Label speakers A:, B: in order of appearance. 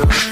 A: Yeah.